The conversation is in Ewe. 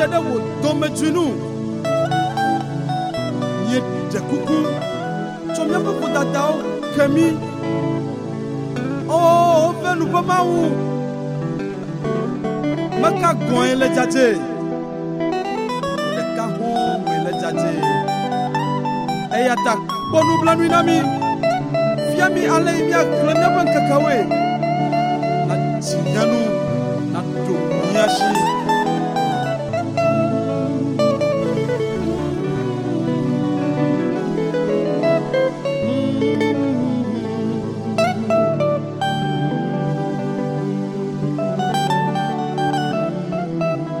te ɖe wò dɔmedzoe nu míedze kuku tsɔ míaƒe vodadawo ke mí o woƒe nu ƒe mawu meka gɔ̃e le dzadze ɖeka hɔ̃e le dzadze eya ta kpɔ nublanui na mí fia mí ale yi míaxlẽ míaƒe ŋkekewoe na tsi nyanu na ɖo míasi.